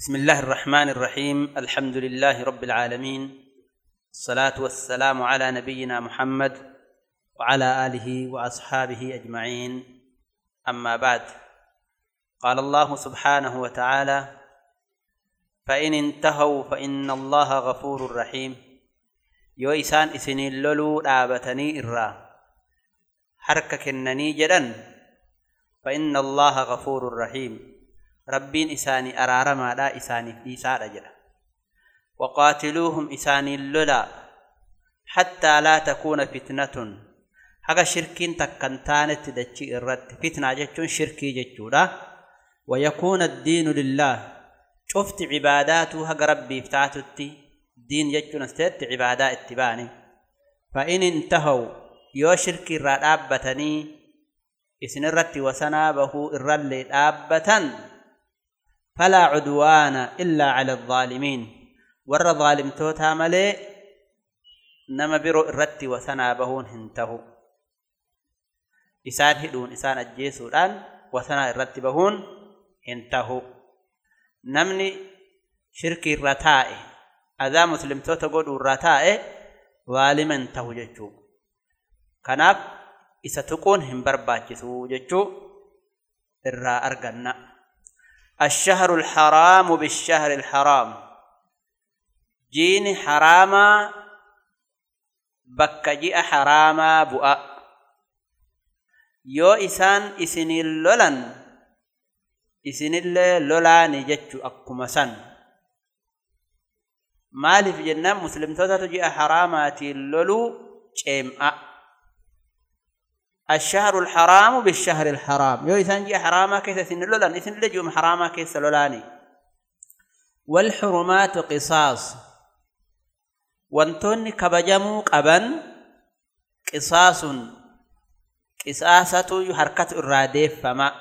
بسم الله الرحمن الرحيم. الحمد لله رب العالمين. الصلاة والسلام على نبينا محمد وعلى آله وأصحابه أجمعين. أما بعد قال الله سبحانه وتعالى فإن انتهوا فإن الله غفور رحيم. isaan isiniin loluu dhaabatanii irraa harka kennanii jedhan فإن الله غفور رحيم. ربين إساني أرار ما لا إساني إيسار أجل وقاتلوهم إساني الللا حتى لا تكون فتنة حقا شركين تكنتانت دجي الرد فتنة جتشون شركي جتشولا ويكون الدين لله شفت عباداته حق ربي افتاتتي دين جتشون استيت عبادات اتباني فإن انتهوا يو شركي رادابتني إسن الرت وسنا به الرل دابة فلا عدوان إلا على الظالمين. ور توتا ملي نما برو الرت وسنا بهون هنتهو. إسان هدون إسان أجيسو الآن وسنا الرت بهون هنتهو. نمني شركي الرتائي أذا مسلم توتا قدو الرتائي ظالما تهو جتشو كناب isa tuquun hin barbaachisu jechuu irraa arganna الشهر الحرام بالشهر الحرام. جين حراما بك حراما بؤا. يو إسان إسن اللولن إسن اللولان سن. مالي في جنة مسلم توتا جئ حراماتي اللولو جيمأ الشهر الحرام بالشهر الحرام. يو إذن جي حراما كيس سن لولان إذن لجوم حراما كيس لولاني والحرمات قصاص. وانتون كبجمو قبن قصاص قصاصة حركة الراديف فما.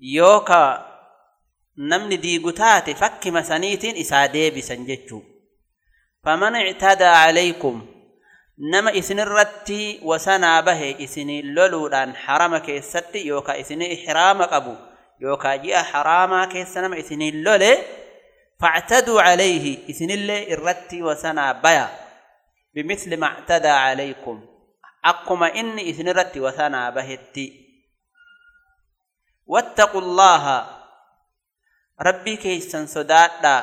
يوكا نمن ديقتات فك مسانيت إسادي بسنججو فمن اعتدى عليكم nama isinirratti wasanaa bahe isinii loluudhaan harama keessatti yookaa isinii ihraama qabu yookaa ji'a haraamaa keessa nama isinii lole factaduu calayhi isinillee irratti wasanaa baya bimithli ma actadaa calaykum akkuma inni isinirratti wasanaa bahetti wattaqu llaaha rabbii keeysan sodaadhaa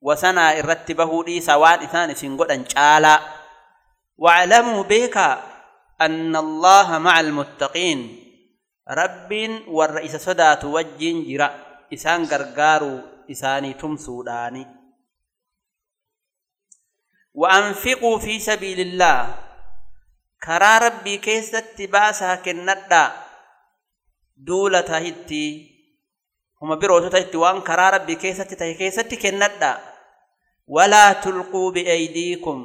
وسنا الرتبه دي سوان ثاني سنغدن چالا وعلموا بك أن الله مع المتقين. رب والرئيس صدات وجين جرا. إسان غرغارو إساني تم سوداني. وأنفقوا في سبيل الله. كرا ربي كيستت باسا كنتا دولة هتي huma birootota itti waan karaa rabbi keessatti ta'e keessatti kennadha. Walaa tulquu bi'eeydiikum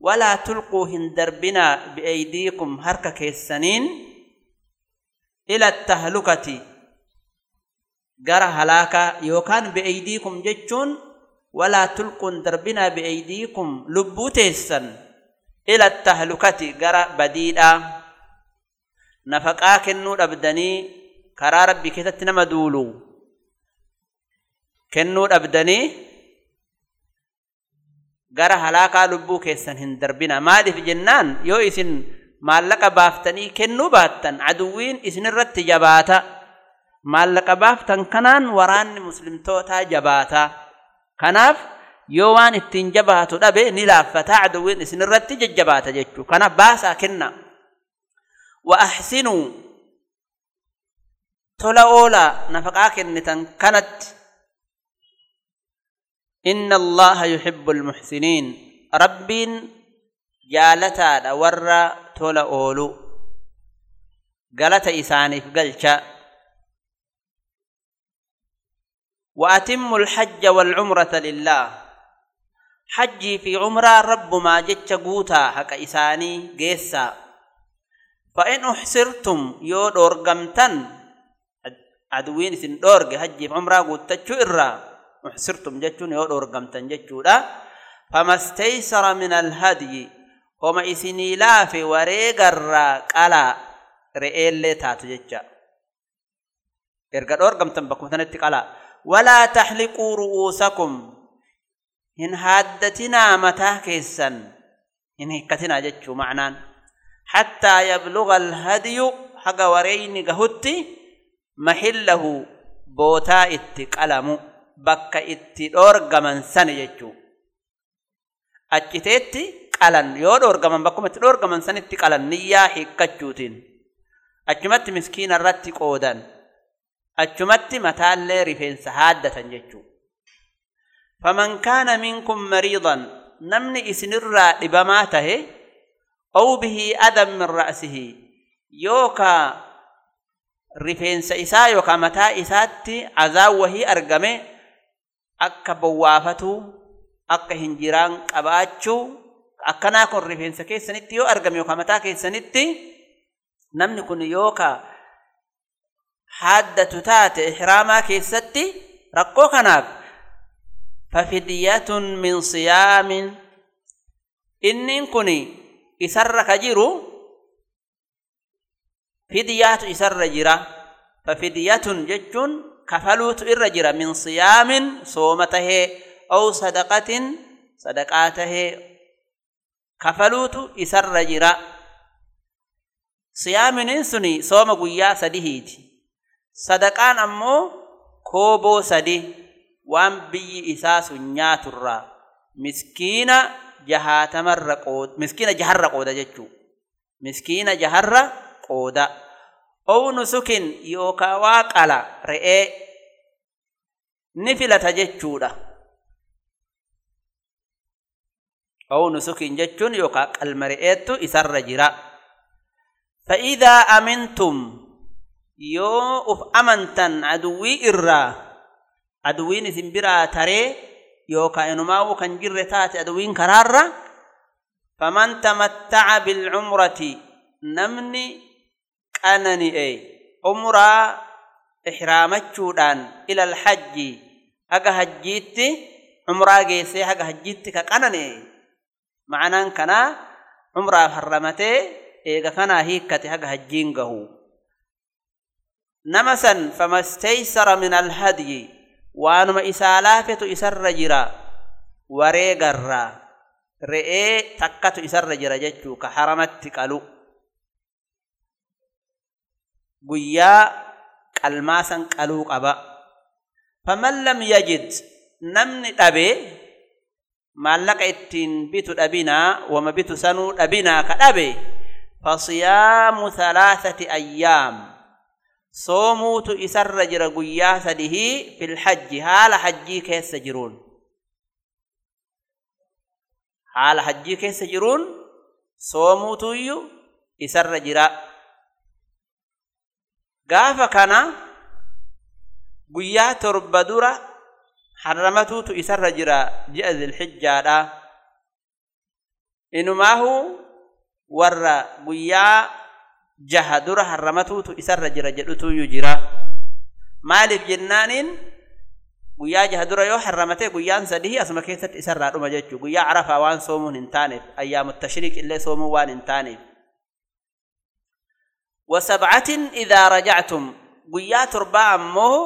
walaa tulquu hin darbinaa bi'eeydiikum harka keessaniin ila tahlukati. Gara halaakaa yookaan bi'eeydiikum jechuun walaa tulquu tulquun darbinaa bi'eeydiikum lubbuu teessan ila tahlukati gara badiidhaa. Nafaqaa kennuu dhabdanii karaa rabbii keessatti nama duulu. Kennuu dhabdanii gara halaakaa lubbuu keessan hin darbina. Maaliif jennaan? Yoo isin maallaqa baaftanii kennuu baattan aduwwiin isinirratti jabaata. Maallaqa baaftan kanaan waraanni muslimtootaa jabaata. Kanaaf yoo waan ittiin jabaatu dhabe ni laaffataa aduwwiin isinirratti jajjabaata jechuu. Kanaaf baasaa kenna. Wa ahsinuu tola oolaa nafaqaa kennitan kanatti إن الله يحب المحسنين رب جالتا ور تولا أولو قالت إساني في قلشا وأتم الحج والعمرة لله حجي في عمرة رب ما جتش قوتا حق إساني قيسا فإن أحسرتم يو دورقمتن aduwiin isin dhoorge hajjiif umraa guuttachuu irraa uxsirtum jechuun yoo dhoorgamtan jechuudha. Famastaysara min alhadyi homa isinii laafe wareegarraa qala re'eellee taatu jecha. Erga dhoorgamtan bakkuma qala walaa taxliquu ru'uusakum hin haaddatinaa mataa keessan hin hikkatinaa jechuu macnaan hattaa yabluga alhadyu haga wareyni gahutti mahillahu bootaa itti qalamu bakka itti dhoorgaman sani jechuu. Achiteetti qalan yoo dhoorgaman bakkuma itti dhoorgaman sanitti qalan niyyaa hiikkachuutiin. Achumatti miskiina irratti qoodan. Achumatti mataallee rifeensa haaddatan jechuu. Faman kaana minkum mariidan namni isinirraa dhibamaa tahe aw bihi adan min ra'sihi yookaa rifeensa isaa yookaa mataa isaatti azaan wahii argame akka bowwaafatuu akka hinjiraan qabaachuu akkanaa kun rifeensa keessanitti yoo argame yookaan mataa keessanitti namni kun yookaa haaddatu taate ihraamaa keessatti rakkoo kanaaf fafidyatun min siyaamin innin kun isarra ka jiru fidyaatu isarra jira fafidyatun jechuun kafaluutu irra jira min siyaamin sooma tahee aw sadaqatin sadaqaa tahee kafaluutu isarra jira siyaaminiin suni sooma guyyaa sadihiiti sadaqaan ammoo kooboo sadi waan biyyi isaa sun nyaaturraa miskiina jahaatamarra qooda miskiina jaharra qooda jechuu miskiina jaharra qooda ow nusukin yookaa waa qala re'ee ni filata jechuudha ow nusukin jechuun yookaa qalma re'eettu isarra jira فإذا أمنتم يو أف أمنتن عدوي إرّا عدوين سنبرا تري يو كأنما كان جرتات عدوين كرارا فمن تمتع بالعمرة نمني كانني أي عمرة إحرامتشودان إلى الحج أجا هجيت عمرة جيسي أجا هجيت كأنني معناه كنا عمرة حرمته eega kanaa hiikkate haga hajjiin gahu nama san famastaysara min alhadyi waanuma isaa laafetu isarra jira wareegarraa re'ee takkatu isarra jira jechuu ka haramatti qalu guyyaa qalmaasan qaluu qaba faman lam yajid namni dhabe maallaqa ittiin bitu dhabinaa wama bitu sanuu dhabinaa ka dhabe فصيام ثلاثة أيام صوموت إسر جر قيا سده في الحج هال حجي كيس سجرون هال حجي كيس سجرون صوموت يو كان قيا تربدورا حرمتوت إسر جرا جاء ذي الحجة إنما هو warra guyyaa jaha dura harramatuutu isarra jira jedhutuyyuu jira maaliif jennaaniin guyyaa jaha dura yoo harramatee guyyaan sadii asuma keessatti isarraa dhuma jechuu guyyaa arafaa waan soomuun hin taaneef ayyaamu tashriiq illee soomuu waan hin taaneef guyyaa torbaa ammoo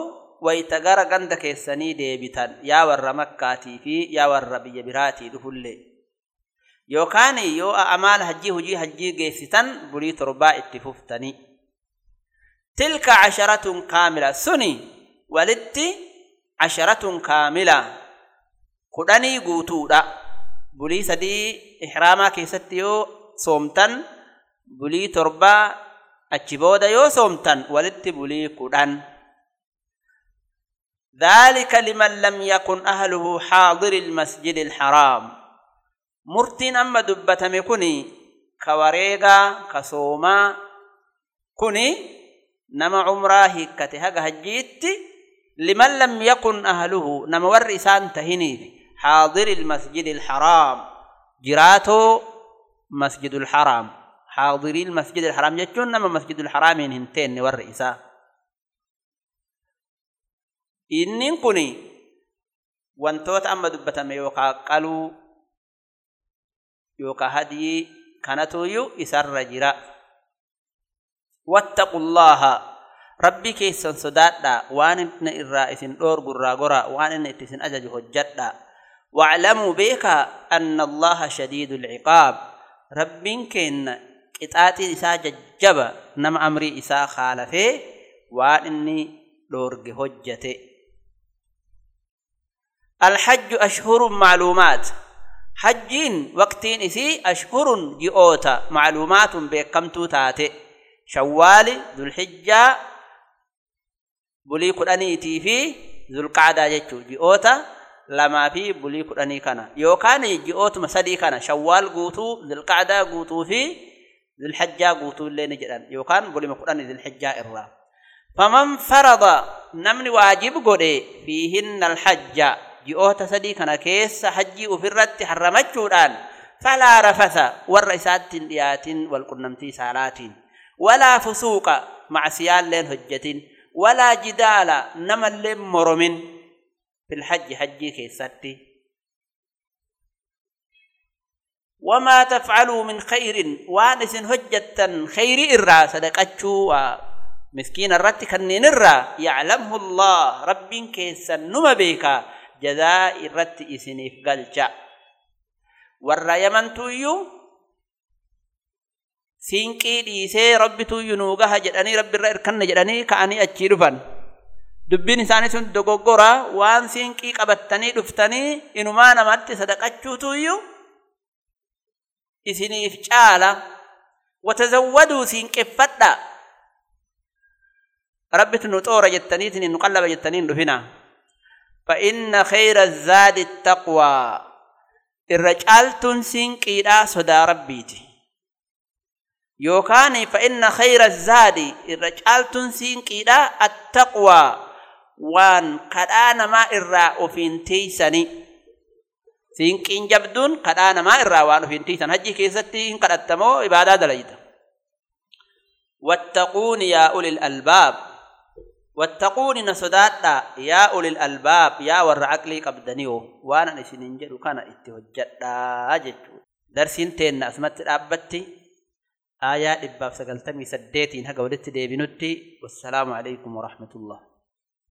wayta gara ganda keessanii deebitan yaa warra makkaatii fi yaa warra biyya biraatii dhufullee yookaan yoo amaala hajjii hujii hajjii geessitan bulii torbaa itti fuftanii tilka casharatun kaamila suni walitti casharatun kaamila kudhanii guutuudha bulii sadii ihraamaa keessatti yoo soomtan bulii torbaa أجبود يوسومتن ولتبولي قدن ذلك لمن لم يكن أهله حاضر المسجد الحرام. مرتين أما دبتم كني كواريغا كسوما كني نما عمره كتهج هجيت لمن لم يكن أهله نما ورسان تهني حاضر المسجد الحرام. جراته مسجد الحرام. حاضرين المسجد الحرام جتون نما مسجد الحرام هنتين والرئيسة إنين قني وانتوت أما دبتا ما يوقع قلو يوقع هدي كانتو يو إسر رجرا واتقوا الله. ربي كيسا سدادا وان انتنا إرائسين أور قرى قرى وان انتسين أجاج هجدا واعلموا بيك أن الله شديد العقاب. ربين كين qixaaxiin isaa jajjaba nama amrii isaa khaalafee waan inni dhoorge hojjate alhajju ashhurun maaluumaat hajjiin waqtiin isii ashhurun ji'oota maaluumaatun beekamtuu taate. Shawwaali dulhijjaa bulii kudhaniitii fi zulqaadaa jechuu ji'oota lamaa fi bulii kudhanii kana. Yookaan ji'ootuma sadii kana. Shawwaal guutuu zulqaadaa guutuu fi للحجاج قوتو لين جدان. يوكان بولي مقدان للحجاج ارا. فمن فرض نمن واجب غدي فيهن الحجاج جئوه تسدي كنا كيس حجي وفرت حرمتودان فلا رفث والرئسات ديات والقنمتي سالات ولا فسوق مع سيال لين حجت ولا جدال نمل مرمن في الحج حجي كيستي وما تفعلوا من خير. وانس هجة خير إرى صدقتشو. مسكين الرت كنين إرى. يعلمه الله. رب كيسا نما بيكا جزاء الرت إسنيف قلجا. ورى يمن تويو. سينكي ديسي ربي تويو نوغا جداني. ربي الرئر جداني كأني أتشيرفان dubbiin isaanii sun dogoggora waan siinqii qabattanii dhuftanii inumaa namatti sadaqachuutu iyyuu إثني إفجالة وتزودوا ثين كفتة ربت النطورة جتني إثني نقلب جتنين لفنا فإن خير الزاد التقوى. الرجال تنسين كيدا صدى ربيتي. يوكاني فإن خير الزاد الرجال تنسين كيدا التقوى. وان قدان ما إرى أفين تيساني سينقين جبدون قد أنا ما اراوان في انتي تنحجي كيستي ان قد اتمو عباده دليت واتقون يا اولي الالباب واتقون نسدات يا اولي الالباب يا ور عقلي قبدنيو وأنا نسينجدو كان اتوجدا اجت درسين تن اسمت ابتي آيات إباب سقلتمي سديتين هكا ودت دي بنتي والسلام عليكم ورحمة الله